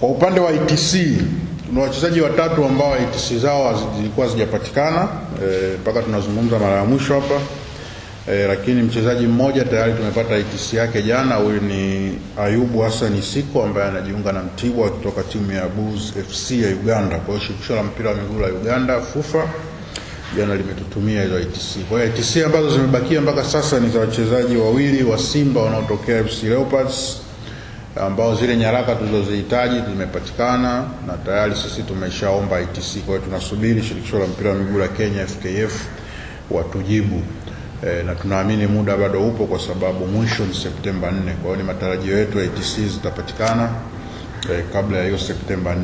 Kwa upande wa ITC tuna wachezaji watatu ambao ITC zao zilikuwa zijapatikana mpaka e, tunazungumza mara ya mwisho hapa e, lakini mchezaji mmoja tayari tumepata ITC yake jana. Huyu ni Ayubu Hassan Siko ambaye anajiunga na Mtibwa kutoka timu ya Bulls FC ya Uganda. Kwa hiyo shirikisho la mpira wa miguu la Uganda FUFA jana limetutumia hizo ITC. Kwa hiyo ITC ambazo zimebakia mpaka sasa ni za wachezaji wawili wa Simba wanaotokea FC Leopards ambao zile nyaraka tulizozihitaji zimepatikana na tayari sisi tumeshaomba ITC. Kwa hiyo tunasubiri shirikisho la mpira wa miguu la Kenya FKF watujibu e, na tunaamini muda bado upo kwa sababu mwisho ni Septemba 4. Kwa hiyo ni matarajio yetu ITC zitapatikana e, kabla ya hiyo Septemba 4.